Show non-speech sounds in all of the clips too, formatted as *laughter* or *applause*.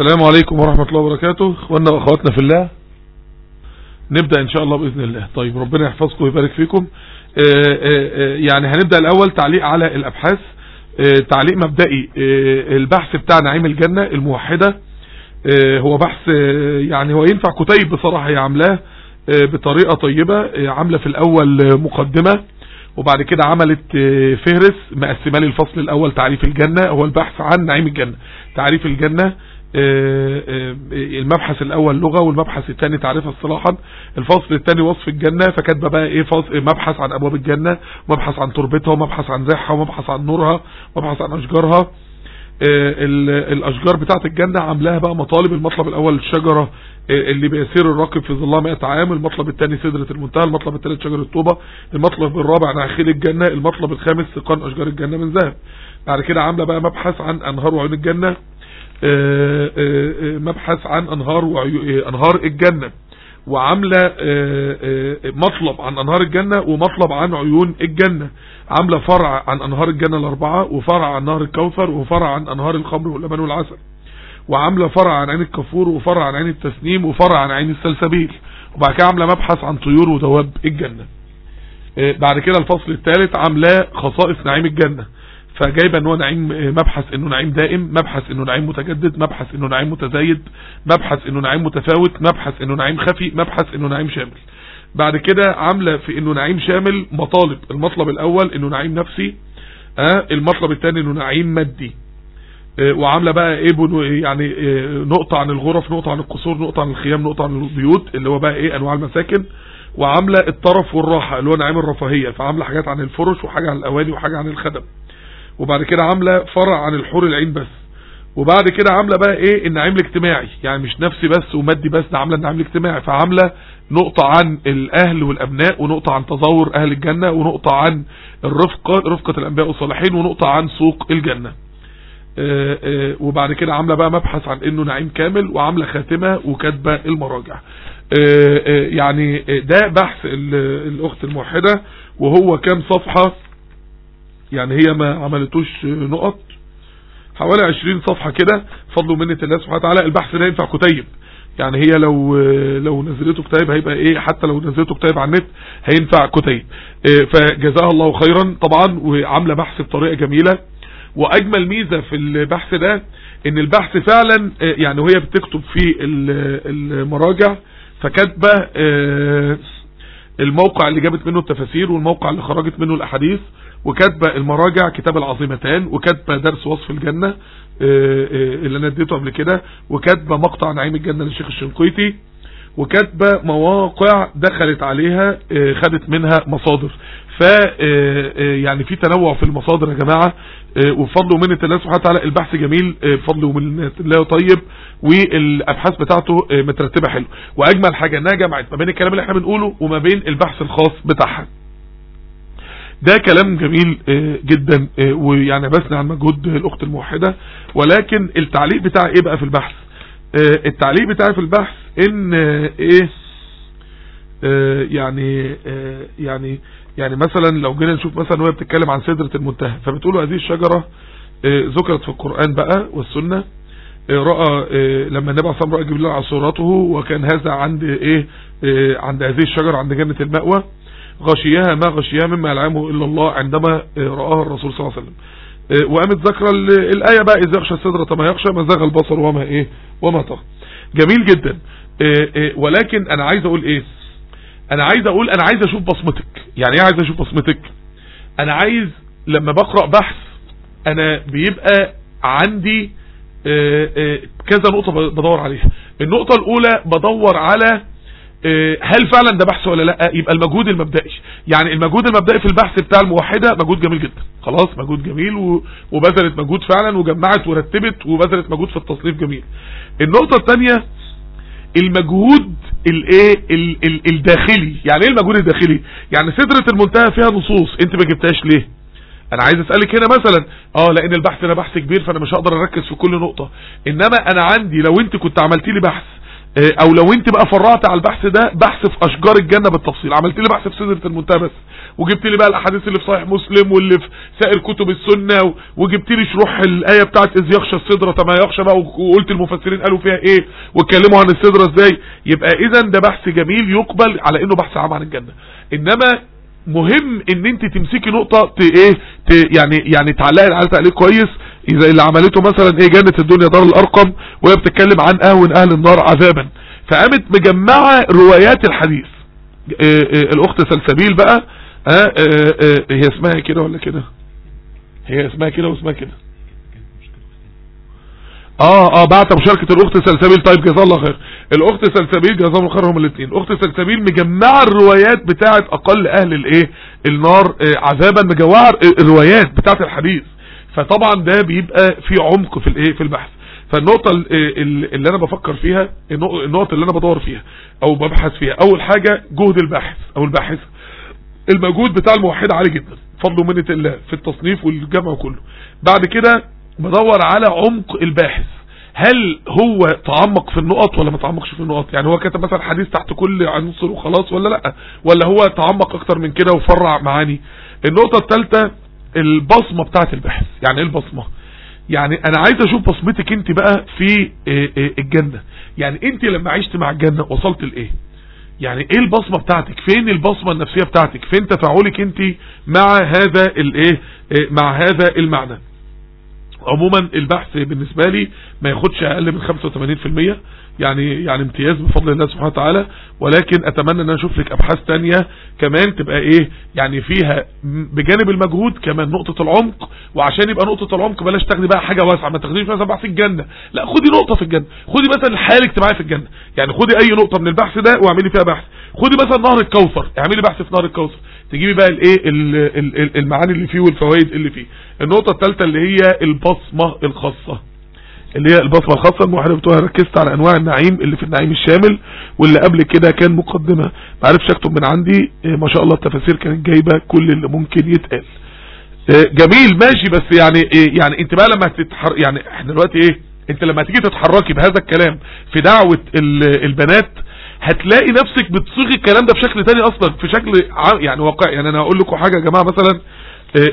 السلام عليكم ورحمة الله وبركاته. إخواننا وأخواتنا في الله. نبدأ إن شاء الله بإذن الله. طيب ربنا يحفظكم ويبارك فيكم. آه، آه، آه، يعني هنبدأ الأول تعليق على الأبحاث. تعليق مبدئي. البحث بتاع نعيم الجنة الموحدة. هو بحث يعني هو ينفع كتيب بصراحة هي عاملاه بطريقة طيبة عاملة في الأول مقدمة. وبعد كده عملت فهرس مقسمة لي الفصل الأول تعريف الجنة. هو البحث عن نعيم الجنة تعريف الجنة. المبحث الأول لغة والمبحث الثاني تعريفها اصطلاحا الفصل الثاني وصف الجنة فكاتبة بقى إيه مبحث عن أبواب الجنة مبحث عن تربتها ومبحث عن ريحها ومبحث عن نورها ومبحث عن أشجارها. آه، ال- الأشجار بتاعت الجنة عاملاها بقى مطالب المطلب الأول الشجرة آه، اللي بيسير الراكب في ظلها 100 عام المطلب الثاني سدرة المنتهى المطلب الثالث شجر الطوبة المطلب الرابع نخيل الجنة المطلب الخامس سقان أشجار الجنة من ذهب. بعد كده عاملة بقى مبحث عن أنهار وعيون الجنة. آه، آه، آه، مبحث عن أنهار آه، أنهار الجنة وعاملة آه، آه، مطلب عن أنهار الجنة ومطلب عن عيون الجنة. عاملة فرع عن أنهار الجنة الأربعة وفرع عن نهر الكوثر وفرع عن أنهار الخمر واللبن والعسل. وعاملة فرع عن عين الكفور وفرع عن عين التسنيم وفرع عن عين السلسبيل. وبعد كده عاملة مبحث عن طيور ودواب الجنة. آه، بعد كده الفصل الثالث عاملاه خصائص نعيم الجنة. فجايبة ان هو نعيم مبحث إنه نعيم دائم مبحث إنه نعيم متجدد مبحث إنه نعيم متزايد مبحث إنه نعيم متفاوت مبحث إنه نعيم خفي مبحث إنه نعيم شامل. بعد كده عاملة في إنه نعيم شامل مطالب. المطلب الأول إنه نعيم نفسي آه المطلب الثاني إنه نعيم مادي. آه، وعاملة بقى إيه يعني آه، نقطة عن الغرف نقطة عن القصور نقطة عن الخيام نقطة عن البيوت اللي هو بقى إيه أنواع المساكن. وعاملة الطرف والراحة اللي هو نعيم الرفاهية. فعاملة حاجات عن الفرش وحاجة عن الأواني وحاجة عن الخدم. وبعد كده عاملة فرع عن الحور العين بس. وبعد كده عاملة بقى إيه؟ النعيم الاجتماعي. يعني مش نفسي بس ومادي بس ده عاملة النعيم الاجتماعي. فعاملة نقطة عن الأهل والأبناء ونقطة عن تظاهر أهل الجنة ونقطة عن الرفقة رفقة الأنبياء والصالحين ونقطة عن سوق الجنة. آه، آه، وبعد كده عاملة بقى مبحث عن إنه نعيم كامل وعاملة خاتمة وكاتبة المراجع. آه، يعني ده بحث ال- الأخت الموحدة وهو كام صفحة؟ يعني هي ما عملتوش نقط. حوالي 20 صفحة كده فضل منة الله سبحانه وتعالى. البحث ده ينفع كتيب. يعني هي لو لو نزلته كتيب هيبقى إيه؟ حتى لو نزلته كتيب على النت هينفع كتيب. إيه، فجزاها الله خيرا طبعا وعاملة بحث بطريقة جميلة. وأجمل ميزة في البحث ده إن البحث فعلا آه، يعني وهي بتكتب في ال- المراجع فكاتبة آه، الموقع اللي جابت منه التفاسير والموقع اللي خرجت منه الأحاديث. وكاتبة المراجع كتاب العظيمتان وكاتبة درس وصف الجنة آه، آه، اللي أنا اديته قبل كده وكاتبة مقطع نعيم الجنة للشيخ الشنقيطي وكاتبة مواقع دخلت عليها آه، خدت منها مصادر. ف يعني في تنوع في المصادر يا جماعة آه، وبفضل ومنه الله سبحانه وتعالى البحث جميل بفضل ومنه الله طيب والأبحاث بتاعته مترتبة حلو. وأجمل حاجة إنها جمعت ما بين الكلام اللي إحنا بنقوله وما بين البحث الخاص بتاعها. ده كلام جميل آه، جدا آه، ويعني بثني عن مجهود الأخت الموحدة. ولكن التعليق بتاعي إيه بقى في البحث؟ آه، التعليق بتاعي في البحث إن إيه يعني يعني يعني مثلا لو جينا نشوف مثلا وهي بتتكلم عن سدرة المنتهى فبتقول هذه الشجرة ذكرت في القرآن بقى والسنة. رأى لما النبي عليه رأى جبريل على صورته وكان هذا عند إيه عند هذه الشجرة عند جنة المأوى. غشيها ما غشيها مما يلعمه إلا الله عندما آه، رآها الرسول صلى الله عليه وسلم. آه، وقامت ذكر ال- الآية بقى إذا يخشى السدرة ما يخشى ما زاغ البصر وما إيه وما طغى. جميل جدا. آه، ولكن أنا عايز أقول إيه؟ أنا عايز أقول أنا عايز أشوف بصمتك. يعني إيه عايز أشوف بصمتك؟ أنا عايز لما بقرأ بحث أنا بيبقى عندي كذا نقطة بدور عليها. النقطة الأولى بدور على هل فعلا ده بحث ولا لا؟ يبقى المجهود المبدئي. يعني المجهود المبدئي في البحث بتاع الموحدة مجهود جميل جدا. خلاص مجهود جميل وبذلت مجهود فعلا وجمعت ورتبت وبذلت مجهود في التصنيف جميل. النقطة الثانية المجهود الايه؟ ال- ال- الداخلي. يعني إيه المجهود الداخلي؟ يعني سدرة المنتهى فيها نصوص. أنت ما جبتهاش ليه؟ أنا عايز أسألك هنا مثلا. آه لأن البحث ده بحث كبير فأنا مش هقدر أركز في كل نقطة. إنما أنا عندي لو أنت كنت عملت لي بحث أو لو انت بقى فرعت على البحث ده بحث في أشجار الجنة بالتفصيل. عملت لي بحث في سدرة المنتهى بس. وجبت لي بقى الأحاديث اللي في صحيح مسلم واللي في سائر كتب السنة وجبت لي شروح الآية بتاعت إذ يخشى السدرة. ما يخشى بقى وقلت المفسرين قالوا فيها إيه؟ واتكلموا عن السدرة إزاي؟ يبقى اذا ده بحث جميل يقبل على إنه بحث عام عن الجنة. إنما مهم إن أنت تمسكي نقطة إيه؟ يعني يعني تعلقي على تعليق كويس إذا اللي عملته مثلا إيه جنة الدنيا دار الأرقم وهي بتتكلم عن أهون أهل النار عذابا. فقامت مجمعة روايات الحديث. إيه إيه الأخت سلسبيل بقى آه آه هي اسمها كده ولا كده؟ هي اسمها كده واسمها كده. آه آه بعت مشاركة الأخت سلسبيل. طيب جزاه الله خير. الأخت سلسبيل جزاه الله خير هم الاثنين الاخت سلسبيل مجمعة الروايات بتاعت أقل أهل الإيه؟ النار آه عذابا. مجمعة الروايات بتاعت الحديث. فطبعا ده بيبقى في عمق في الايه في البحث. فالنقطة اللي أنا بفكر فيها النقطة اللي أنا بدور فيها أو ببحث فيها. أول حاجة جهد الباحث أو الباحث المجهود بتاع الموحد عالي جدا فضل ومنة الله في التصنيف والجمع كله. بعد كده بدور على عمق الباحث. هل هو تعمق في النقط ولا ما تعمقش في النقط؟ يعني هو كتب مثلا حديث تحت كل عنصر وخلاص ولا لأ؟ ولا هو تعمق أكتر من كده وفرع معاني؟ النقطة الثالثة البصمة بتاعت البحث. يعني إيه البصمة؟ يعني أنا عايز أشوف بصمتك أنت بقى في الجنة. يعني أنت لما عشت مع الجنة وصلت لإيه؟ يعني إيه البصمة بتاعتك؟ فين البصمة النفسية بتاعتك؟ فين تفاعلك أنت مع هذا الإيه؟ مع هذا المعنى؟ عموما البحث بالنسبة لي ما ياخدش أقل من 85% يعني يعني امتياز بفضل الله سبحانه وتعالى. ولكن أتمنى أن أنا أشوف لك أبحاث تانية كمان تبقى إيه يعني فيها بجانب المجهود كمان نقطة العمق. وعشان يبقى نقطة العمق بلاش تاخدي بقى حاجة واسعة ما تاخديش مثلا بحث الجنة. لا خدي نقطة في الجنة. خدي مثلا الحياة الاجتماعية في الجنة. يعني خدي أي نقطة من البحث ده واعملي فيها بحث. خدي مثلا نهر الكوثر. اعملي بحث في نهر الكوثر. تجيبي بقى الإيه المعاني اللي فيه والفوائد اللي فيه. النقطة الثالثة اللي هي البصمة الخاصة. اللي هي البصمة الخاصة. الموحدة بتوعها ركزت على أنواع النعيم اللي في النعيم الشامل واللي قبل كده كان مقدمة. ما عرفش أكتب من عندي. ما شاء الله التفاسير كانت جايبة كل اللي ممكن يتقال. جميل ماشي. بس يعني إيه يعني أنت بقى لما تتحر يعني إحنا دلوقتي إيه أنت لما تيجي تتحركي بهذا الكلام في دعوة البنات هتلاقي نفسك بتصيغي الكلام ده بشكل تاني أصلا في شكل يعني واقعي. يعني أنا هقول لكم حاجة يا جماعة مثلا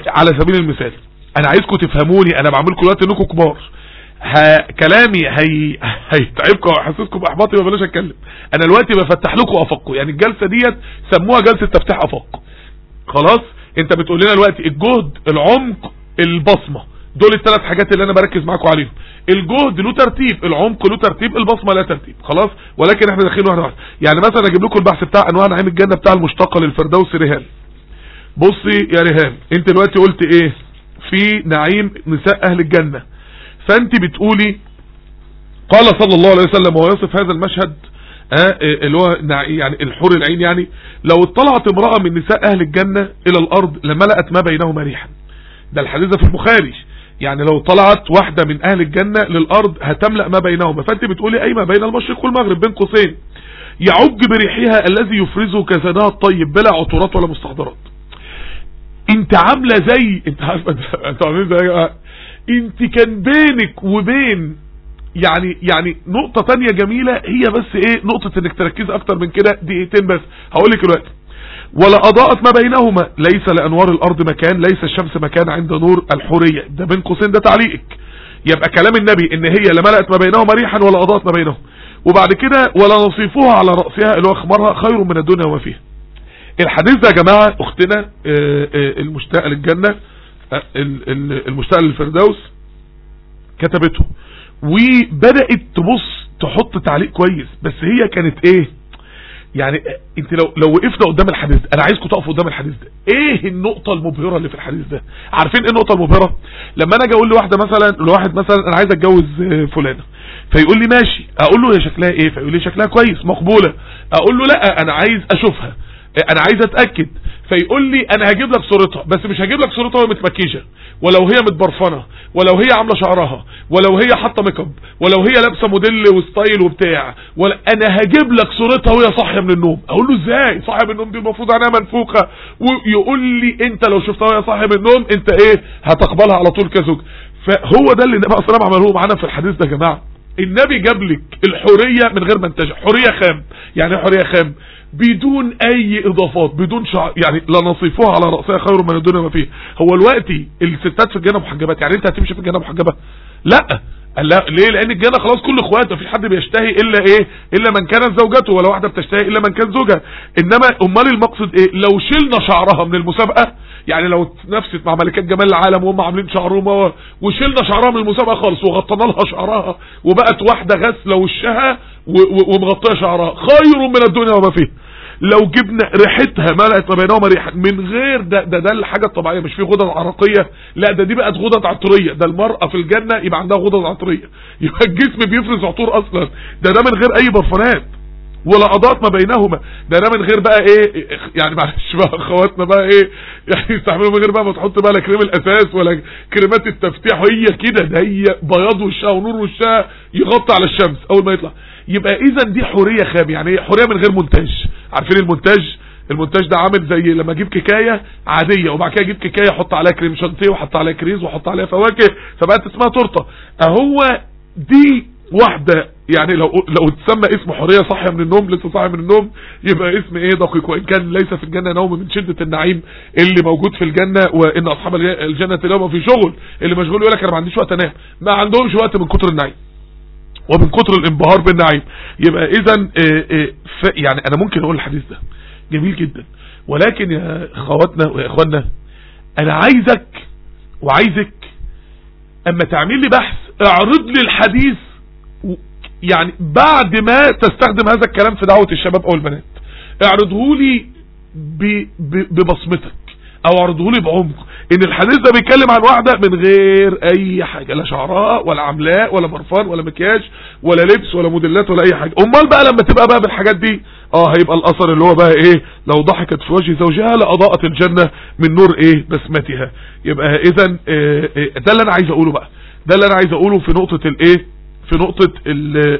على سبيل المثال أنا عايزكم تفهموني أنا بعملكم دلوقتي إنكم كبار. كلامي هي هيتعبكم ويحسسكم باحباط يبقى بلاش اتكلم. أنا دلوقتي بفتح لكم افقكم. يعني الجلسة ديت سموها جلسة تفتح افاق خلاص؟ انت بتقول لنا دلوقتي الجهد العمق البصمة. دول الثلاث حاجات اللي أنا بركز معاكم عليهم. الجهد له ترتيب العمق له ترتيب البصمة لا ترتيب. خلاص؟ ولكن إحنا داخلين واحدة واحدة. يعني مثلا أجيب لكم البحث بتاع انواع نعيم الجنة بتاع المشتقة للفردوس رهان بصي يا رهان انت دلوقتي قلت إيه؟ في نعيم نساء أهل الجنة. فانت بتقولي قال صلى الله عليه وسلم وهو يصف هذا المشهد آه اللي هو يعني الحور العين يعني لو اطلعت امرأة من نساء أهل الجنة إلى الأرض لملأت ما بينهما ريحا. ده الحديث في البخاري. يعني لو طلعت واحدة من أهل الجنة للأرض هتملأ ما بينهما. فانت بتقولي أي ما بين المشرق والمغرب بين قوسين. يعج بريحها الذي يفرزه كسدها الطيب بلا عطورات ولا مستحضرات. انت عاملة زي انت عارفة انت عاملين زي انت كان بينك وبين يعني يعني نقطة تانية جميلة هي بس إيه نقطة انك تركز أكتر من كده دقيقتين بس. هقول لك دلوقتي ولا أضاءت ما بينهما. ليس لأنوار الأرض مكان ليس الشمس مكان عند نور الحورية. ده بين قوسين ده تعليقك يبقى كلام النبي إن هي لا ملأت ما بينهما ريحا ولا أضاءت ما بينهما وبعد كده ولا نصيفها على رأسها اللي هو خمرها خير من الدنيا وما فيها. الحديث ده يا جماعة أختنا المشتاقة للجنة المشتاقة للفردوس كتبته. وبدأت تبص تحط تعليق كويس. بس هي كانت إيه؟ يعني أنت لو لو وقفنا قدام الحديث ده أنا عايزكم تقفوا قدام الحديث ده. إيه النقطة المبهرة اللي في الحديث ده؟ عارفين إيه النقطة المبهرة؟ لما أنا أجي أقول لواحدة مثلا لواحد مثلا أنا عايز أتجوز فلانة. فيقول لي ماشي. أقول له هي شكلها إيه؟ فيقول لي شكلها كويس مقبولة. أقول له لا أنا عايز أشوفها. أنا عايز أتأكد. فيقول لي أنا هجيب لك صورتها بس مش هجيب لك صورتها وهي متمكيجة ولو هي متبرفنة ولو هي عاملة شعرها ولو هي حاطة ميك اب ولو هي لابسة موديل وستايل وبتاع ولا أنا هجيب لك صورتها وهي صاحية من النوم. أقول له إزاي؟ صاحية من النوم دي المفروض عينها منفوخة. ويقول لي أنت لو شفتها وهي صاحية من النوم أنت إيه؟ هتقبلها على طول كزوج. فهو ده اللي النبي صلى الله عليه وسلم معانا في الحديث ده يا جماعة. النبي جاب لك الحورية من غير منتجع حورية خام. يعني حورية خام؟ بدون أي إضافات بدون شعر يعني لا نصيفها على رأسها خير من الدنيا ما فيها. هو الوقت الستات في الجنة محجبات يعني أنت هتمشي في الجنة محجبة؟ لأ. لا ليه؟ لأن الجنة خلاص كل إخوات مفيش حد بيشتهي إلا إيه؟ إلا من كانت زوجته ولا واحدة بتشتهي إلا من كان زوجها. إنما أمال المقصد إيه؟ لو شلنا شعرها من المسابقة يعني لو نفست مع ملكات جمال العالم وهم عاملين شعرهم وشلنا شعرها من المسابقة خالص وغطينا لها شعرها وبقت واحدة غسلة وشها ومغطية شعرها خير من الدنيا وما فيها. لو جبنا ريحتها ملأت ما بينهما ريحة من غير ده ده ده الحاجة الطبيعية مش في غدد عرقية لا ده دي بقت غدد عطرية ده المرأة في الجنة يبقى عندها غدد عطرية. *laughs* يبقى الجسم بيفرز عطور أصلا. ده ده من غير أي برفانات ولا اضاءات ما بينهما. ده ده من غير بقى إيه يعني معلش بقى أخواتنا بقى إيه يعني يستعملوا من غير بقى ما تحط بقى لا كريم الأساس ولا كريمات التفتيح هي كده ده هي بياض وشها ونور وشها يغطي على الشمس أول ما يطلع. يبقى اذا دي حورية خام يعني إيه حورية من غير مونتاج. عارفين المونتاج؟ المونتاج ده عامل زي لما أجيب كيكاية عادية وبعد كده أجيب كيكاية أحط عليها كريم شانتيه وأحط عليها كريز وأحط عليها فواكه فبقت اسمها تورتة. أهو دي واحدة يعني لو لو تسمى اسم حورية صاحية من النوم لسه صاحية من النوم يبقى اسم إيه دقيق وإن كان ليس في الجنة نوم من شدة النعيم اللي موجود في الجنة وإن أصحاب الجنة اليوم في شغل اللي مشغول يقول لك أنا ما عنديش وقت أنام. ما عندهمش وقت من كتر النعيم. ومن كتر الانبهار بالنعيم. يبقى اذا يعني أنا ممكن أقول الحديث ده. جميل جدا. ولكن يا أخواتنا ويا اخواننا أنا عايزك وعايزك أما تعمل لي بحث اعرض لي الحديث يعني بعد ما تستخدم هذا الكلام في دعوة الشباب أو البنات. اعرضه لي ببصمتك. أو أعرضه لي بعمق. إن الحديث ده بيتكلم عن واحدة من غير أي حاجة لا شعراء ولا عملاء ولا برفان ولا مكياج ولا لبس ولا موديلات ولا أي حاجة. أمال بقى لما تبقى بقى بالحاجات دي آه هيبقى الأثر اللي هو بقى إيه؟ لو ضحكت في وجه زوجها لأضاءت الجنة من نور إيه؟ بسمتها. يبقى اذا ده اللي أنا عايز أقوله بقى. ده اللي أنا عايز أقوله في نقطة الايه في نقطة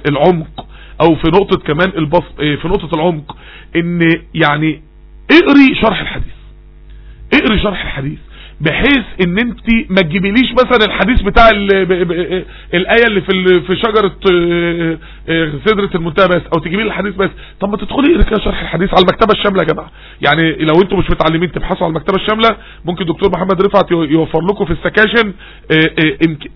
العمق. أو في نقطة كمان البسط في نقطة العمق. إن يعني اقري شرح الحديث. اقري شرح الحديث. بحيث إن أنت ما تجيبيليش مثلا الحديث بتاع الآية اللي في في شجرة سدرة المنتهى بس أو تجيبي الحديث بس. طب ما تدخلي اقري شرح الحديث على المكتبة الشاملة يا جماعة. يعني لو أنتم مش متعلمين تبحثوا على المكتبة الشاملة ممكن دكتور محمد رفعت يوفر لكم في السكاشن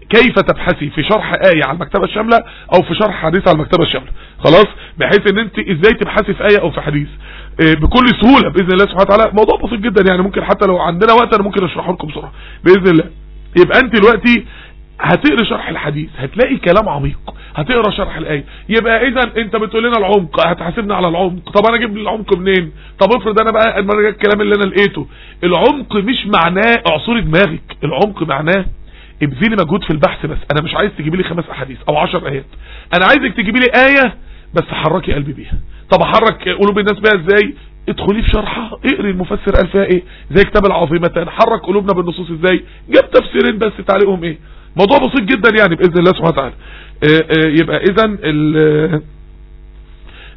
كيف تبحثي في شرح آية على المكتبة الشاملة أو في شرح حديث على المكتبة الشاملة. خلاص؟ بحيث إن أنت إزاي تبحثي في آية أو في حديث. بكل سهولة بإذن الله سبحانه وتعالى. موضوع بسيط جدا يعني ممكن حتى لو عندنا وقت أنا ممكن أشرحه لكم بسرعة بإذن الله. يبقى أنت دلوقتي هتقرا شرح الحديث هتلاقي كلام عميق هتقرأ شرح الآية. يبقى إذا أنت بتقول لنا العمق هتحاسبنا على العمق. طب أنا أجيب العمق منين؟ طب افرض أنا بقى الكلام اللي أنا لقيته. العمق مش معناه اعصري دماغك العمق معناه ابذلي مجهود في البحث بس. أنا مش عايز تجيبي لي خمس أحاديث أو عشر آيات. أنا عايزك تجيبي لي آية بس حركي قلبي بيها. طب أحرك قلوب الناس بيها إزاي؟ ادخلي في شرحها اقري المفسر قال فيها إيه؟ زي كتاب العظيمتان حرك قلوبنا بالنصوص إزاي؟ جاب تفسيرين بس تعليقهم إيه؟ موضوع بسيط جدا يعني بإذن الله سبحانه وتعالى. يبقى اذا ال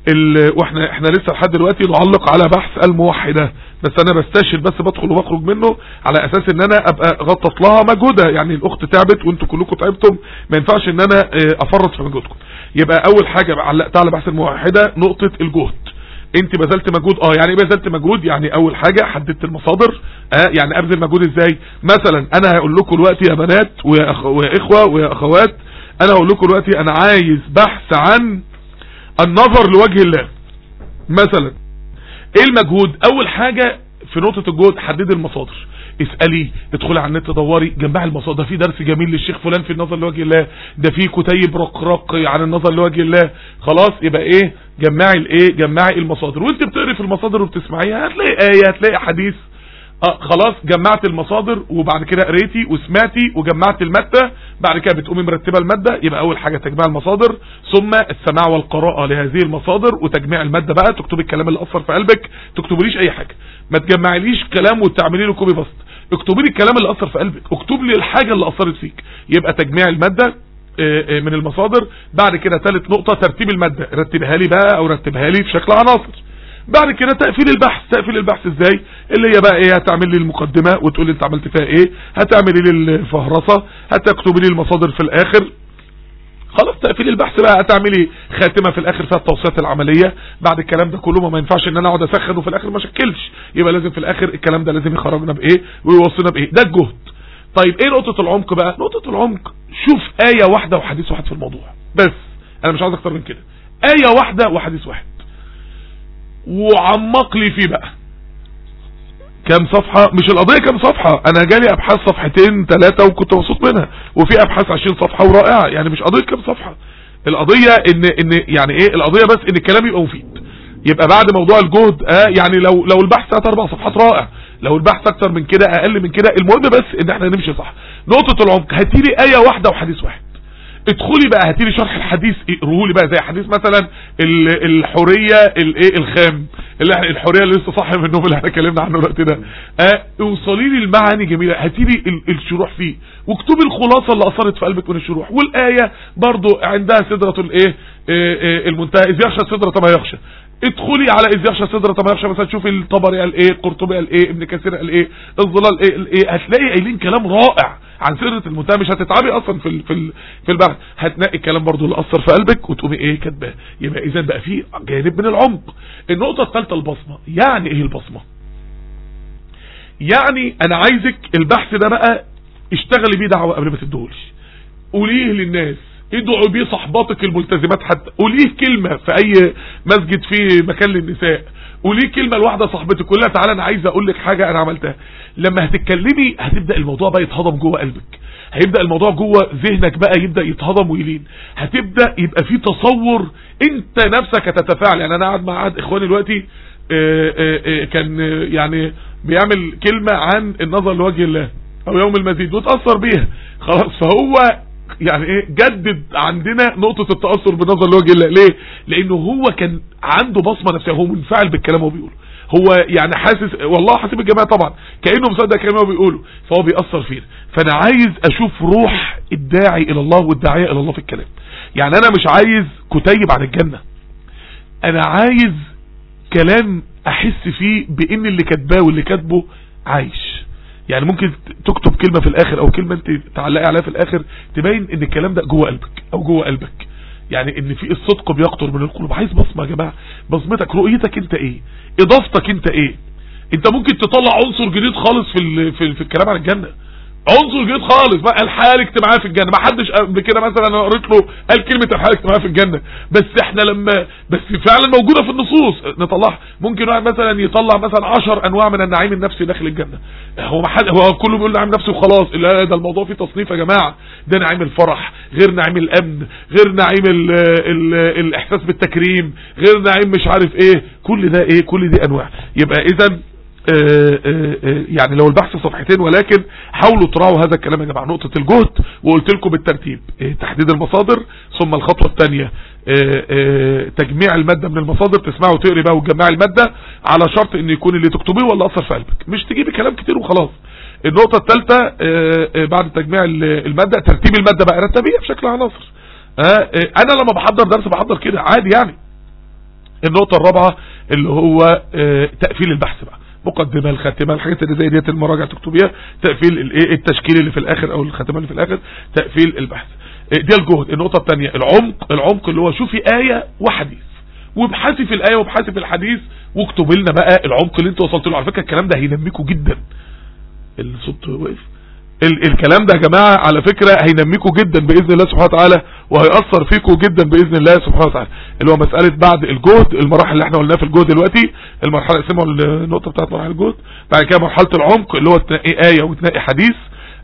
ال وإحنا إحنا لسه لحد دلوقتي نعلق على بحث الموحدة. بس أنا بستشهد بس بدخل وبخرج منه على أساس إن أنا أبقى غطت لها مجهودها. يعني الأخت تعبت وأنتوا كلكم تعبتم ما ينفعش إن أنا أفرط في مجهودكم. يبقى أول حاجة علقتها على بحث الموحدة نقطة الجهد. انت بذلت مجهود. آه يعني إيه بذلت مجهود؟ يعني أول حاجة حددت المصادر. آه يعني أبذل مجهود إزاي؟ مثلا أنا هقول لكم دلوقتي يا بنات ويا, أخ... ويا إخوة ويا أخوات أنا هقول لكم دلوقتي أنا عايز بحث عن النظر لوجه الله. مثلا إيه المجهود؟ أول حاجة في نقطة الجهد حدد المصادر. اسألي ادخلي على النت دوري جمعي المصادر. ده في درس جميل للشيخ فلان في النظر لوجه الله. ده في كتيب رقراق عن النظر لوجه الله. خلاص يبقى إيه؟ جمعي الإيه؟ جمعي المصادر. وأنت بتقري في المصادر وبتسمعيها هتلاقي آية هتلاقي حديث. آه خلاص جمعت المصادر وبعد كده قريتي وسمعتي وجمعت المادة بعد كده بتقومي مرتبة المادة يبقى أول حاجة تجميع المصادر ثم السماع والقراءة لهذه المصادر وتجميع المادة بقى تكتبي الكلام اللي أثر في قلبك تكتبليش أي حاجة. ما تجمعليش كلام وتعملي له copy paste اكتبي لي الكلام اللي أثر في قلبك اكتب لي الحاجة اللي أثرت فيك. يبقى تجميع المادة من المصادر. بعد كده ثالث نقطة ترتيب المادة. رتبها لي بقى أو رتبها لي في شكل عناصر. بعد كده تقفيل البحث. تقفيل البحث إزاي؟ اللي هي بقى إيه؟ هتعمل لي المقدمة وتقول لي انت عملت فيها إيه. هتعمل لي الفهرسة. هتكتب لي المصادر في الآخر. خلاص تقفيل البحث بقى. هتعمل إيه خاتمة في الآخر فيها التوصيات العملية. بعد الكلام ده كله ما ينفعش ان أنا اقعد اسخن وفي الآخر ما اشكلش يبقى لازم في الآخر الكلام ده لازم يخرجنا بايه؟ ويوصلنا بايه؟ ده الجهد. طيب إيه نقطة العمق بقى؟ نقطة العمق شوف آية واحدة وحديث واحد في الموضوع. بس أنا مش عاوز أكتر من كده. آية واحدة وحديث واحد. وعمق لي فيه بقى. كام صفحة؟ مش القضية كام صفحة. أنا جالي أبحاث صفحتين ثلاثة وكنت مبسوط منها. وفي أبحاث 20 صفحة ورائعة. يعني مش قضية كام صفحة. القضية ان ان يعني إيه؟ القضية بس إن الكلام يبقى مفيد. يبقى بعد موضوع الجهد آه يعني لو لو البحث ثلاث أربع صفحات رائع. لو البحث أكتر من كده أقل من كده المهم بس إن إحنا نمشي صح. نقطة العمق. هاتيلي آية واحدة وحديث واحد. ادخلي بقى هاتي لي شرح الحديث اقروه لي بقى زي حديث مثلا الحورية الايه الخام اللي الحورية اللي لسه صاحي من النوم اللي إحنا اتكلمنا عنه الوقت ده. آه اوصلي لي المعاني جميلة. هاتي لي الشروح فيه. واكتبي الخلاصة اللي أثرت في قلبك من الشروح. والآية برضو عندها سدرة الايه المنتهى إذ يخشى سدره ما يخشى. ادخلي على إذ يخشى ما يخشى مثلا شوفي الطبري قال إيه القرطبي قال إيه ابن كثير قال إيه الظلال إيه, إيه. هتلاقي قايلين كلام رائع عن سدرة المنتهى مش هتتعبي أصلا في في في البحث. هتنقي الكلام برضو اللي أثر في قلبك وتقومي إيه كاتباه يبقى اذا بقى في جانب من العمق. النقطة الثالثة البصمة. يعني إيه البصمة؟ يعني أنا عايزك البحث ده بقى اشتغلي بيه دعوة قبل ما تدهولش. قوليه للناس. ادعوا بيه صحباتك الملتزمات حتى قوليه كلمة في أي مسجد فيه مكان للنساء. قوليه كلمة لواحدة صاحبتك قول لها تعالى أنا عايز أقول لك حاجة أنا عملتها. لما هتتكلمي هتبدأ الموضوع بقى يتهضم جوه قلبك. هيبدأ الموضوع جوه ذهنك بقى يبدأ يتهضم ويلين. هتبدأ يبقى في تصور أنت نفسك هتتفاعل يعني أنا قاعد مع أحد إخواني دلوقتي آآ آآ كان يعني بيعمل كلمة عن النظر لوجه الله أو يوم المزيد وتأثر بيها. خلاص فهو يعني إيه جدد عندنا نقطة التأثر بالنظر لوجه الله ليه؟ لأنه هو كان عنده بصمة نفسية هو منفعل بالكلام هو بيقوله. هو يعني حاسس والله حاسب الجماعة طبعا كأنه مصدق كلام هو بيقوله فهو بيأثر فينا. فأنا عايز أشوف روح الداعي إلى الله والداعية إلى الله في الكلام. يعني أنا مش عايز كتيب عن الجنة. أنا عايز كلام أحس فيه بإن اللي كاتباه واللي كاتبه عايش. يعني ممكن تكتب كلمة في الآخر أو كلمة أنت تعلقي عليها في الآخر تبين إن الكلام ده جوه قلبك أو جوه قلبك. يعني إن في الصدق بيقطر من القلوب. عايز بصمة يا جماعة. بصمتك رؤيتك أنت إيه؟ إضافتك أنت إيه؟ أنت ممكن تطلع عنصر جديد خالص في في, في الكلام عن الجنة. عنصر جديد خالص بقى الحياة الاجتماعية في الجنة. ما حدش قبل كده مثلا أنا قريت له قال كلمة الحياة الاجتماعية في الجنة. بس إحنا لما بس فعلا موجودة في النصوص. نطلعها. ممكن واحد مثلا يطلع مثلا 10 أنواع من النعيم النفسي داخل الجنة. هو ما حد هو كله بيقول نعيم نفسي وخلاص. لا ده الموضوع فيه تصنيف يا جماعة. ده نعيم الفرح غير نعيم الأمن غير نعيم ال ال الإحساس بالتكريم غير نعيم مش عارف إيه. كل ده إيه؟ كل دي أنواع. يبقى اذا يعني لو البحث صفحتين ولكن حاولوا تراعوا هذا الكلام يا جماعة نقطة الجهد وقلت لكم بالترتيب تحديد المصادر ثم الخطوة الثانية تجميع المادة من المصادر تسمعوا وتقري بقى وتجمعي المادة على شرط إن يكون اللي تكتبيه ولا أثر في قلبك. مش تجيبي كلام كتير وخلاص. النقطة الثالثة بعد تجميع المادة ترتيب المادة بقى رتبيها بشكل عناصر. أنا لما بحضر درس بحضر كده عادي يعني. النقطة الرابعة اللي هو تقفيل البحث بقى. مقدمة الخاتمة الحاجات اللي زي ديت المراجع تكتبيها تقفيل الايه التشكيل اللي في الآخر أو الخاتمة اللي في الآخر تقفيل البحث. دي الجهد. النقطة الثانية العمق العمق اللي هو شوفي آية وحديث. وابحثي في الآية وابحثي في الحديث واكتب لنا بقى العمق اللي انت وصلت له. على فكرة الكلام ده هينميكوا جدا. الصوت وقف الكلام ده يا جماعة على فكرة هينميكوا جدا بإذن الله سبحانه وتعالى وهيأثر فيكوا جدا بإذن الله سبحانه وتعالى. اللي هو مسألة بعد الجهد المراحل اللي إحنا قلناها في الجهد دلوقتي المرحلة اسمها النقطة بتاعت مراحل الجهد بعد كده مرحلة العمق اللي هو تنقي آية وتنقي حديث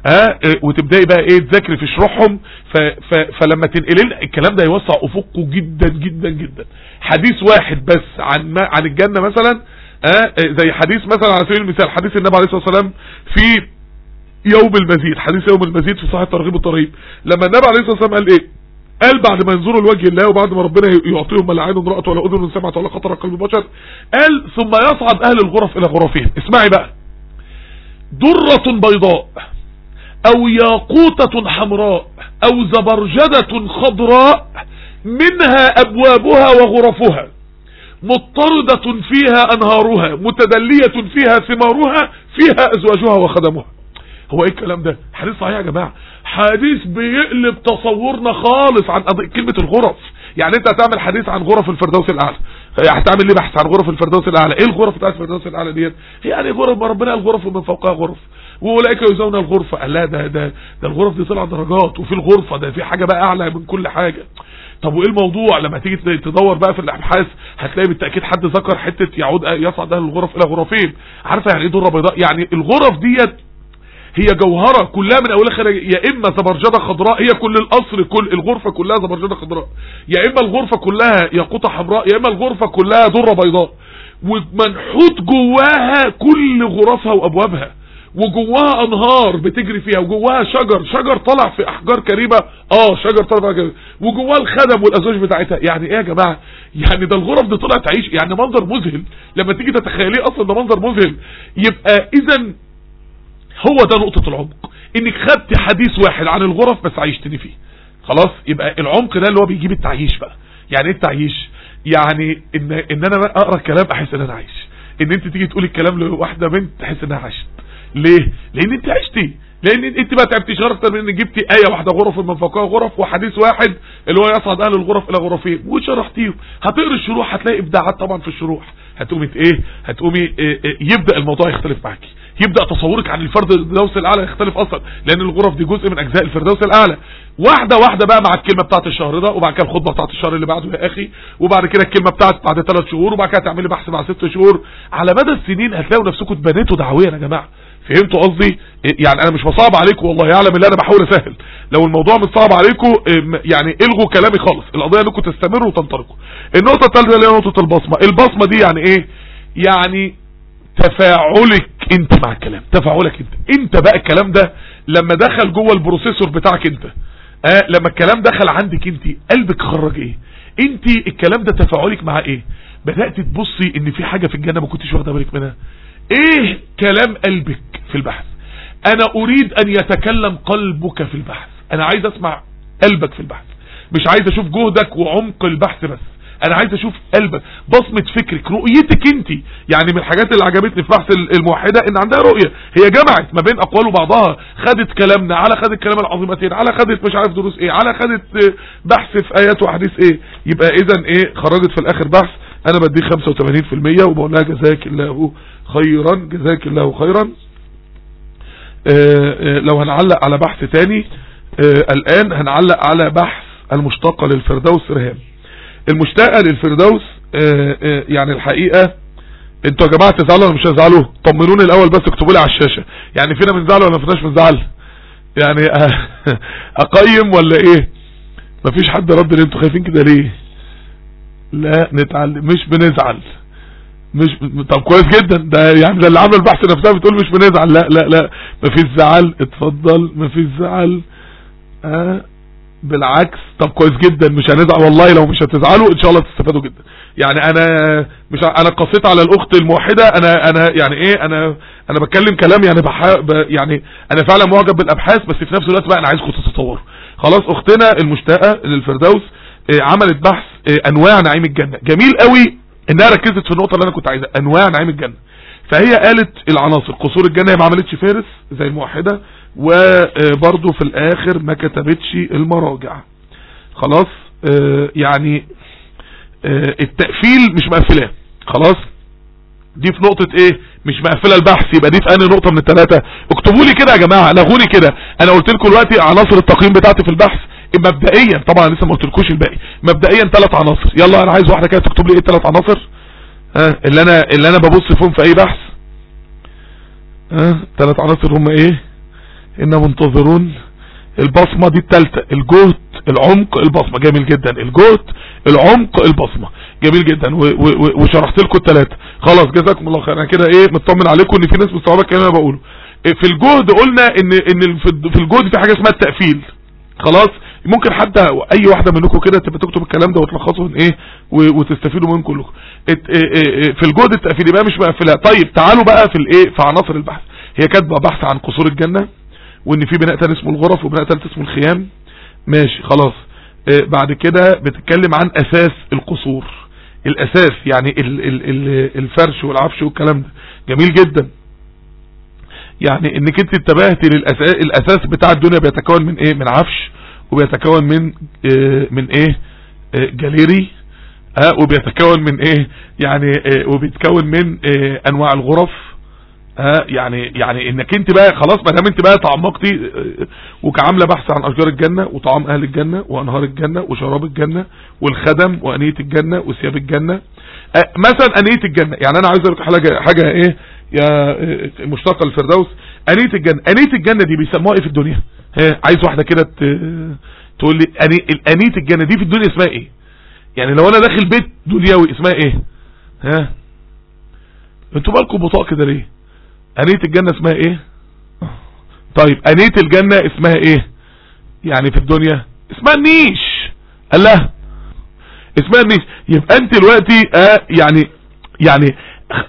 ها وتبدأي بقى إيه تذاكري في شروحهم ف ف فلما تنقلي الكلام ده يوسع افقه جدا جدا جدا. حديث واحد بس عن ما عن الجنة مثلا ها زي حديث مثلا على سبيل المثال حديث النبي عليه الصلاة والسلام في يوم المزيد حديث يوم المزيد في صحيح الترغيب والترهيب. لما النبي عليه الصلاة والسلام قال إيه؟ قال بعد ما ينظروا لوجه الله وبعد ما ربنا يعطيهم لا عين رأت ولا أذن سمعت ولا خطر قلب بشر قال ثم يصعد أهل الغرف إلى غرفهم. اسمعي بقى. درة بيضاء أو ياقوتة حمراء أو زبرجدة خضراء منها أبوابها وغرفها مضطردة فيها أنهارها متدلية فيها ثمارها فيها أزواجها وخدمها. هو إيه الكلام ده؟ حديث صحيح يا جماعة. حديث بيقلب تصورنا خالص عن كلمة الغرف. يعني أنت هتعمل حديث عن غرف الفردوس الأعلى. هتعمل ليه بحث عن غرف الفردوس الأعلى؟ إيه الغرف بتاعت الفردوس الأعلى ديت؟ يعني غرف ربنا الغرف ومن فوقها غرف. وأولئك يزون الغرفه قال لا ده ده ده الغرف دي طلع درجات وفي الغرفة ده في حاجة بقى أعلى من كل حاجة. طب وإيه الموضوع؟ لما تيجي تدور بقى في الأبحاث هتلاقي بالتأكيد حد ذكر حتة يعود يصعد أهل الغرف إلى غرفين. عارفة يعني إيه دره بيضاء؟ يعني الغرف ديت هي جوهرة كلها من أولها خارج يا إما زبرجدة خضراء هي كل القصر كل الغرفة كلها زبرجدة خضراء. يا إما الغرفة كلها ياقوتة حمراء يا إما الغرفة كلها درة بيضاء. ومنحوت جواها كل غرفها وأبوابها. وجواها أنهار بتجري فيها وجواها شجر شجر طلع في أحجار كريمة. آه شجر طلع في وجواها الخدم والأزواج بتاعتها. يعني إيه يا جماعة؟ يعني ده الغرف دي طلعت تعيش يعني منظر مذهل. لما تيجي تتخيليه أصلا ده منظر مذهل. يبقى اذا هو ده نقطة العمق. إنك خدت حديث واحد عن الغرف بس عيشتني فيه. خلاص؟ يبقى العمق ده اللي هو بيجيب التعييش بقى. يعني إيه التعييش يعني إن إن أنا أقرأ الكلام أحس إن أنا عايش. إن أنت تيجي تقولي الكلام لواحدة بنت تحس إنها عاشت. ليه؟ لأن أنت عشتي. لأن انت ما تعبتيش غير أكتر من ان جبتي آية واحدة غرف من فوقها غرف وحديث واحد اللي هو يصعد أهل الغرف إلى غرفين وشرحتيهم. هتقري الشروح هتلاقي إبداعات طبعا في الشروح. هتقومي إيه؟ هتقومي إيه إيه يبدأ الموضوع يختلف معاكي. يبدأ تصورك عن الفردوس الأعلى يختلف أصلا لأن الغرف دي جزء من أجزاء الفردوس الأعلى. واحدة واحدة بقى مع الكلمة بتاعت الشهر ده وبعد كده الخطبة بتاعت الشهر اللي بعده يا أخي. وبعد كده الكلمة بتاعت بعد ثلاث شهور وبعد كده تعملي بحث بعد ست شهور. على مدى السنين هتلاقوا نفسكم اتبنيتوا دعويا يا جماعة. فهمتوا قصدي؟ يعني أنا مش بصعب عليكم والله يعلم اللي أنا بحاول أسهل. لو الموضوع مش صعب عليكم يعني إلغوا كلامي خالص. القضية أنكم تستمروا وتنطلقوا. النقطة الثالثه اللي هي نقطة البصمة. البصمة دي يعني إيه؟ يعني تفاعلك أنت مع الكلام. تفاعلك أنت. أنت بقى الكلام ده لما دخل جوه البروسيسور بتاعك أنت آه لما الكلام دخل عندك أنت قلبك خرج إيه؟ أنت الكلام ده تفاعلك مع إيه؟ بدأت تبصي إن في حاجة في الجنة ما كنتش واخدة بالك منها. إيه كلام قلبك؟ في البحث. أنا أريد أن يتكلم قلبك في البحث. أنا عايز أسمع قلبك في البحث. مش عايز أشوف جهدك وعمق البحث بس. أنا عايز أشوف قلبك. بصمة فكرك رؤيتك أنت. يعني من الحاجات اللي عجبتني في بحث الموحدة إن عندها رؤية. هي جمعت ما بين أقوال وبعضها. خدت كلامنا. على خدت كلام العظيمتين. على خدت مش عارف دروس إيه. على خدت بحث في آيات وأحاديث إيه. يبقى اذا إيه خرجت في الآخر بحث. أنا بديه 85% وبقول لها جزاك الله خيرا. جزاك الله خيرا. لو هنعلق على بحث تاني الآن هنعلق على بحث المشتقة للفردوس رهام المشتاقة للفردوس يعني الحقيقة أنتوا يا جماعة تزعلوا ولا مش هتزعلوا؟ طمنوني الأول بس اكتبوا لي على الشاشة. يعني فينا من زعل ولا فيناش من زعل يعني *laughs* أقيم ولا إيه؟ مفيش حد رد ليه أنتوا خايفين كده ليه؟ لا نتعلم مش بنزعل. مش طب كويس جدا. ده يعني ده اللي عامل البحث نفسها بتقول مش بنزعل. لا لا لا. مفيش زعل. اتفضل. مفيش زعل. آه بالعكس. طب كويس جدا. مش هنزعل والله. لو مش هتزعلوا إن شاء الله تستفادوا جدا. يعني أنا مش أنا قصيت على الأخت الموحدة. أنا أنا يعني إيه؟ أنا أنا بتكلم كلام يعني بح... ب... يعني أنا فعلا معجب بالأبحاث بس في نفس الوقت بقى أنا عايزكم تتطوروا خلاص أختنا المشتاقة للفردوس آه عملت بحث آه أنواع نعيم الجنة. جميل قوي. إنها ركزت في النقطة اللي أنا كنت عايزها أنواع نعيم الجنة. فهي قالت العناصر قصور الجنة هي ما عملتش فارس زي الموحدة وبرضه في الآخر ما كتبتش المراجع. خلاص؟ آه يعني التقفيل مش مقفلاه خلاص؟ دي في نقطة إيه؟ مش مقفلة البحث يبقى دي في أنهي نقطة من الثلاثة اكتبوا لي كده يا جماعة لغوني كده. أنا قلت لكم دلوقتي عناصر التقييم بتاعتي في البحث مبدئيا طبعا لسه ما قلتلكوش الباقي. مبدئيا ثلاث عناصر. يلا أنا عايز واحدة كده تكتب لي إيه الثلاث عناصر؟ ها اللي أنا اللي أنا ببص فيهم في أي بحث. ها ثلاث عناصر هم إيه؟ أنا منتظرون البصمة دي الثالثة الجهد العمق البصمة. جميل جدا. الجهد العمق البصمة. جميل جدا. وشرحت لكم الثلاثة خلاص جزاكم الله خير أنا كده إيه مطمن عليكم إن في ناس مستوعبة الكلام اللي أنا بقوله. في الجهد قلنا إن إن في الجهد في حاجة اسمها التقفيل. خلاص؟ ممكن حتى أي واحدة منكم كده تبقى تكتب الكلام ده وتلخصه من إيه وتستفيدوا منه كلكم. في الجهد التقفيل يبقى مش مقفلها طيب تعالوا بقى في الإيه في عناصر البحث. هي كاتبة بحث عن قصور الجنة وإن في بناء تاني اسمه الغرف وبناء ثالث اسمه الخيام. ماشي خلاص. بعد كده بتتكلم عن أساس القصور. الأساس يعني ال ال ال الفرش والعفش والكلام ده. جميل جدا. يعني إنك أنت انتبهتي للاساس الأساس بتاع الدنيا بيتكون من إيه من عفش. وبيتكون من آه من إيه؟ آه جاليري آه وبيتكون من إيه؟ يعني وبيتكون من أنواع الغرف. ها يعني يعني إنك أنت بقى خلاص ما دام أنت بقى تعمقتي وكعاملة بحث عن أشجار الجنة وطعام أهل الجنة وأنهار الجنة وشراب الجنة والخدم وأنية الجنة وثياب الجنة. مثلا أنية الجنة. يعني أنا عايز أقول حاجة حاجة إيه؟ يا مشتاق الفردوس. انيه الجنة. انيه الجنة دي بيسموها إيه في الدنيا؟ ها عايز واحدة كده تقول لي انيه الجنة دي في الدنيا اسمها إيه؟ يعني لو أنا داخل بيت دنيوي اسمها إيه؟ ها؟ أنتوا بالكم بطاق كده ليه؟ أنية الجنة اسمها إيه؟ طيب أنية الجنة اسمها إيه؟ يعني في الدنيا اسمها النيش. قال لها اسمها النيش. يبقى أنت دلوقتي آه يعني يعني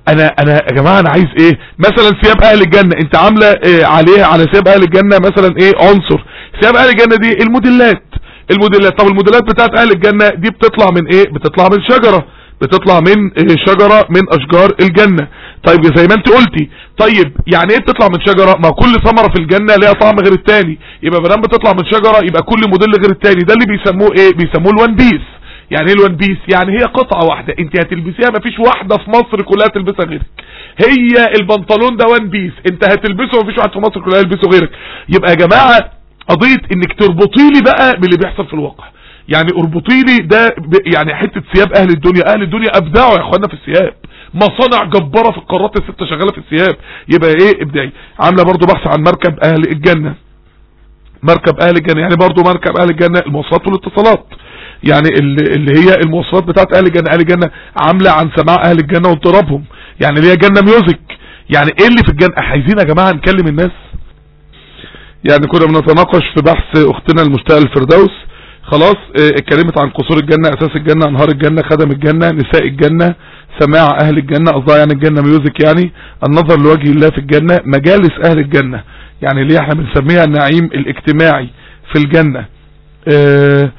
أنا أنا يا جماعة أنا عايز إيه؟ مثلا ثياب أهل الجنة أنت عاملة إيه عليها على ثياب أهل الجنة مثلا إيه عنصر. ثياب أهل الجنة دي الموديلات. الموديلات طب الموديلات بتاعت أهل الجنة دي بتطلع من إيه؟ بتطلع من شجرة. بتطلع من شجرة من أشجار الجنة. طيب زي ما أنت قلتي طيب يعني إيه بتطلع من شجرة؟ ما كل ثمرة في الجنة ليها طعم غير التاني. يبقى مادام بتطلع من شجرة يبقى كل موديل غير التاني. ده اللي بيسموه إيه؟ بيسموه ال one piece. يعني إيه ال one piece يعني هي قطعة واحدة. انت هتلبسيها مفيش واحدة في مصر كلها تلبسها غيرك. هي البنطلون ده one piece انت هتلبسه مفيش واحد في مصر كلها يلبسه غيرك. يبقى يا جماعة قضية انك تربطي لي بقى باللي بيحصل في الواقع. يعني اربطي لي ده يعني حتة ثياب أهل الدنيا. أهل الدنيا أبدعوا يا إخوانا في الثياب. مصانع جبارة في القارات الستة شغالة في الثياب. يبقى إيه ابداعي عاملة برضو بحث عن مركب أهل الجنة. مركب أهل الجنة. يعني برضو مركب أهل الجنة المواصلات والاتصالات. يعني اللي هي المواصلات بتاعت أهل الجنة. أهل الجنة عاملة عن سماع أهل الجنة واضطرابهم يعني اللي هي جنة ميوزك. يعني إيه اللي في الجنة؟ عايزين يا جماعة نكلم الناس. يعني كنا بنتناقش في بحث أختنا المشتاقة الفردوس خلاص اتكلمت عن قصور الجنة أساس الجنة أنهار الجنة خدم الجنة نساء الجنة سماع أهل الجنة قصدها يعني الجنة ميوزك يعني النظر لوجه الله في الجنة مجالس أهل الجنة. يعني اللي إحنا بنسميها النعيم الاجتماعي في الجنة. آه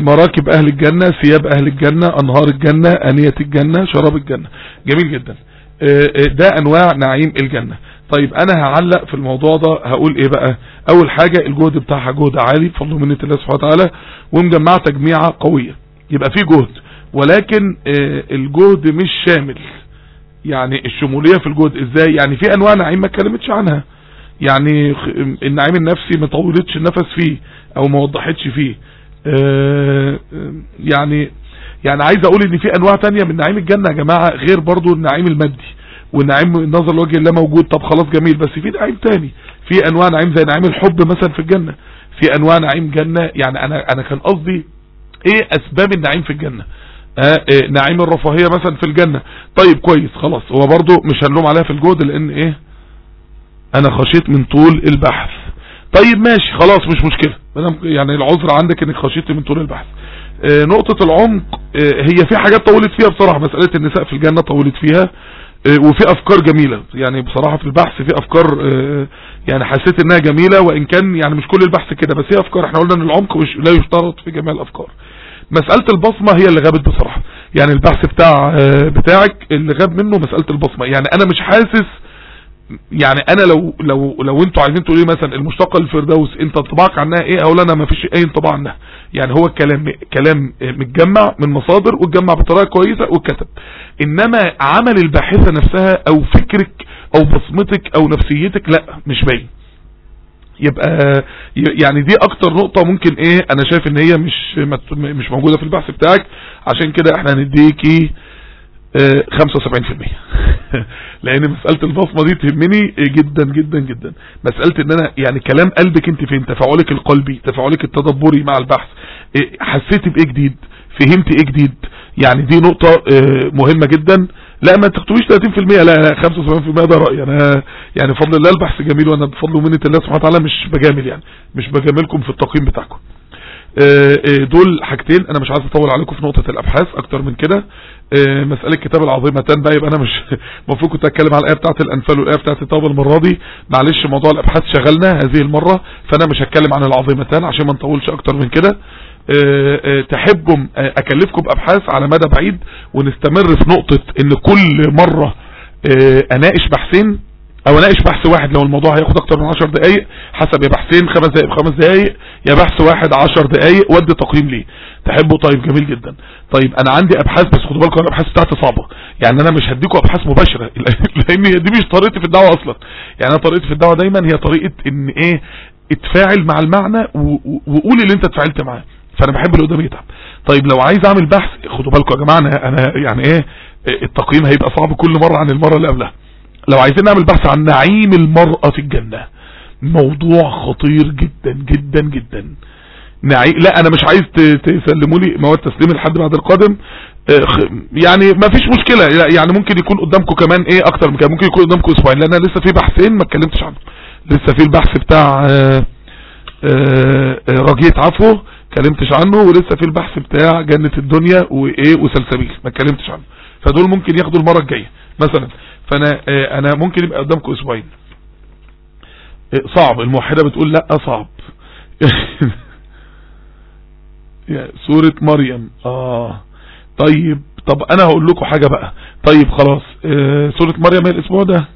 مراكب أهل الجنة ثياب أهل الجنة أنهار الجنة آنية الجنة شراب الجنة. جميل جدا. آه ده أنواع نعيم الجنة. طيب أنا هعلق في الموضوع ده هقول إيه بقى؟ أول حاجة الجهد بتاعها جهد عالي بفضل منة الله سبحانه وتعالى ومجمعة تجميعة قوية. يبقى في جهد. ولكن الجهد مش شامل. يعني الشمولية في الجهد إزاي؟ يعني في أنواع نعيم ما اتكلمتش عنها. يعني النعيم النفسي ما طولتش النفس فيه أو ما وضحتش فيه. يعني يعني عايز أقول إن في أنواع تانية من نعيم الجنة يا جماعة غير برضو النعيم المادي والنعيم النظر لوجه الله موجود. طب خلاص جميل بس في نعيم تاني. في أنواع نعيم زي نعيم الحب مثلا في الجنة. في أنواع نعيم جنة يعني أنا أنا كان قصدي إيه أسباب النعيم في الجنة؟ آه إيه نعيم الرفاهية مثلا في الجنة. طيب كويس خلاص. هو برضو مش هنلوم عليها في الجهد لأن إيه؟ أنا خشيت من طول البحث. طيب ماشي خلاص مش مشكلة. يعني العذر عندك إنك خشيت من طول البحث. آه نقطة العمق آه هي في حاجات طولت فيها بصراحة. مسألة النساء في الجنة طولت فيها وفي أفكار جميلة. يعني بصراحة في البحث في أفكار يعني حسيت إنها جميلة وإن كان يعني مش كل البحث كده بس هي أفكار. إحنا قلنا إن العمق مش لا يشترط في جميع الأفكار. مسألة البصمة هي اللي غابت بصراحة. يعني البحث بتاع بتاعك اللي غاب منه مسألة البصمة. يعني أنا مش حاسس يعني أنا لو لو لو أنتوا عايزين تقولوا مثلا المشتقه للفردوس أنت انطباعك عنها إيه؟ أو أنا ما فيش أي انطباع عنها. يعني هو الكلام كلام متجمع من مصادر واتجمع بطريقة كويسة واتكتب. إنما عمل الباحثة نفسها أو فكرك أو بصمتك أو نفسيتك لأ مش باين. يبقى يعني دي أكتر نقطة ممكن إيه أنا شايف إن هي مش مش موجودة في البحث بتاعك. عشان كده إحنا هنديكي 75% *laughs* لأن مسألة البصمة دي تهمني جدا جدا جدا. مسألة إن أنا يعني كلام قلبك أنت فين تفاعلك القلبي تفاعلك التدبري مع البحث حسيتي بإيه جديد؟ فهمتي إيه جديد؟ يعني دي نقطة مهمة جدا. لا ما تكتبوش 30% لا لا 75% ده رأيي. أنا يعني بفضل الله البحث جميل وأنا بفضل ومنة الله سبحانه وتعالى مش بجامل يعني مش بجاملكم في التقييم بتاعكم. دول حاجتين أنا مش عايز أطول عليكم في نقطة الأبحاث أكتر من كده. مسألة كتاب العظيمتان بقى يبقى أنا مش *laughs* المفروض كنت اتكلم على الآية بتاعه الأنفال والآية بتاعه التوبة المرة دي. معلش موضوع الأبحاث شغلنا هذه المرة فأنا مش هتكلم عن العظيمتان عشان ما نطولش أكتر من كده. تحبوا أكلفكم بأبحاث على مدى بعيد ونستمر في نقطة إن كل مرة أناقش بحثين أو اناقش بحث واحد لو الموضوع هياخد أكتر من 10 دقائق حسب يا بحثين خمس دقائق بخمس دقائق يا بحث واحد 10 دقائق ودي تقييم ليه. تحبه؟ طيب جميل جدا. طيب أنا عندي أبحاث بس خدوا بالكم الأبحاث بتاعتي صعبة. يعني أنا مش هديكم أبحاث مباشرة *laughs* لأن هي دي مش طريقتي في الدعوة أصلا. يعني أنا طريقتي في الدعوة دايما هي طريقة إن إيه اتفاعل مع المعنى وقول اللي أنت اتفاعلت معاه. فأنا بحب اللي قدامي يتعب طيب لو عايز أعمل بحث خدوا بالكم يا جماعة أنا يعني إيه التقييم هيبقى صعب كل مرة عن المرة اللي قبلها. لو عايزين نعمل بحث عن نعيم المرأة في الجنة موضوع خطير جدا جدا جدا. نعي... لا أنا مش عايز تسلموا لي مواد تسليم لحد بعد القادم. يعني ما فيش مشكلة. يعني ممكن يكون قدامكم كمان إيه أكتر من كده. ممكن يكون قدامكم أسبوعين. لأن أنا لسه في بحثين ما اتكلمتش عنهم. لسه في البحث بتاع رجية عفو اتكلمتش عنه ولسه في البحث بتاع جنة الدنيا وإيه وسلسبيل ما اتكلمتش عنه. فدول ممكن ياخدوا المرة الجاية. مثلا فأنا أنا ممكن يبقى قدامكم أسبوعين. صعب. الموحدة بتقول لا صعب. *laughs* سورة مريم. آه. طيب طب أنا هقول لكم حاجة بقى. طيب خلاص. آه سورة مريم هي الأسبوع ده.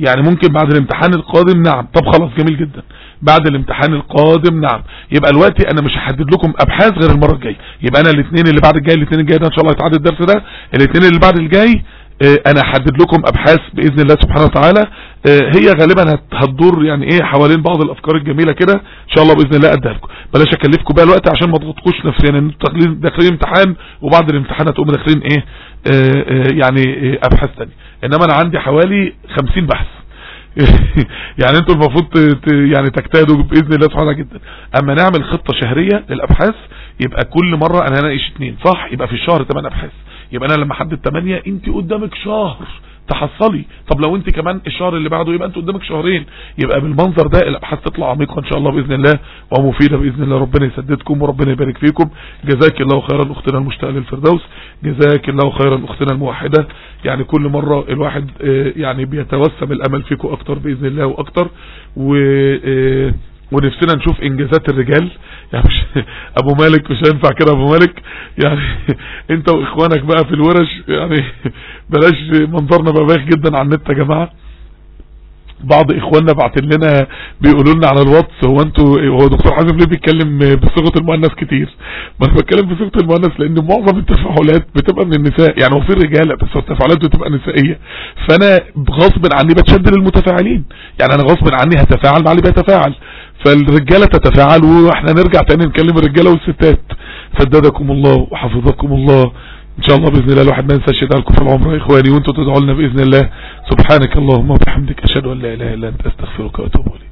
يعني ممكن بعد الامتحان القادم نعم. طب خلاص جميل جدا. بعد الامتحان القادم نعم. يبقى الوقت أنا مش هحدد لكم أبحاث غير المرة الجاية. يبقى أنا الاثنين اللي بعد الجاي الاثنين الجاي ده إن شاء الله يتعاد الدرس ده. الاثنين اللي بعد الجاي أنا أحدد لكم أبحاث بإذن الله سبحانه وتعالى. هي غالبا هتدور يعني إيه حوالين بعض الأفكار الجميلة كده. إن شاء الله بإذن الله اديها لكم. بلاش أكلفكم بقى الوقت عشان ما تضغطكوش نفسيا. أنتوا داخلين داخلين امتحان وبعد الامتحان هتقوموا داخلين إيه آه يعني إيه أبحاث ثانية إنما أنا عندي حوالي 50 بحث. *laughs* يعني أنتوا المفروض يعني تجتهدوا بإذن الله سبحانه جدا. أما نعمل خطة شهرية للأبحاث يبقى كل مرة أنا هناقش اثنين صح؟ يبقى في الشهر 8 أبحاث. يبقى أنا لما احدد 8 انت قدامك شهر. تحصلي. طب لو انت كمان الشهر اللي بعده يبقى انت قدامك شهرين. يبقى بالمنظر ده الأبحاث تطلع عميقة إن شاء الله بإذن الله ومفيدة بإذن الله. ربنا يسددكم وربنا يبارك فيكم. جزاك الله خيرا أختنا المشتاقة للفردوس. جزاك الله خيرا أختنا الموحدة. يعني كل مرة الواحد يعني بيتوسم الأمل فيكم أكتر بإذن الله وأكتر. و ونفسنا نشوف إنجازات الرجال. يعني مش *laughs* أبو مالك مش هينفع كده أبو مالك. يعني *laughs* أنت وإخوانك بقى في الورش يعني *laughs* بلاش منظرنا بقى بايخ جدا على النت يا جماعة. بعض إخواننا بعتين لنا بيقولوا لنا على الواتس هو أنتوا هو دكتور حازم ليه بيتكلم بصيغة المؤنث كتير؟ ما أنا بتكلم بصيغة المؤنث لأن معظم التفاعلات بتبقى من النساء يعني هو في رجاله بس التفاعلات بتبقى نسائية. فأنا غصب عني بتشد للمتفاعلين يعني أنا غصب عني هتفاعل مع اللي بيتفاعل. فالرجالة تتفاعل وإحنا نرجع تاني نكلم الرجالة والستات. سددكم الله وحفظكم الله. إن شاء الله بإذن الله الواحد ما ينساش يدعي لكم في العمر يا إخواني وأنتم تدعوا لنا بإذن الله. سبحانك اللهم وبحمدك أشهد أن لا إله إلا أنت أستغفرك وأتوب إليك.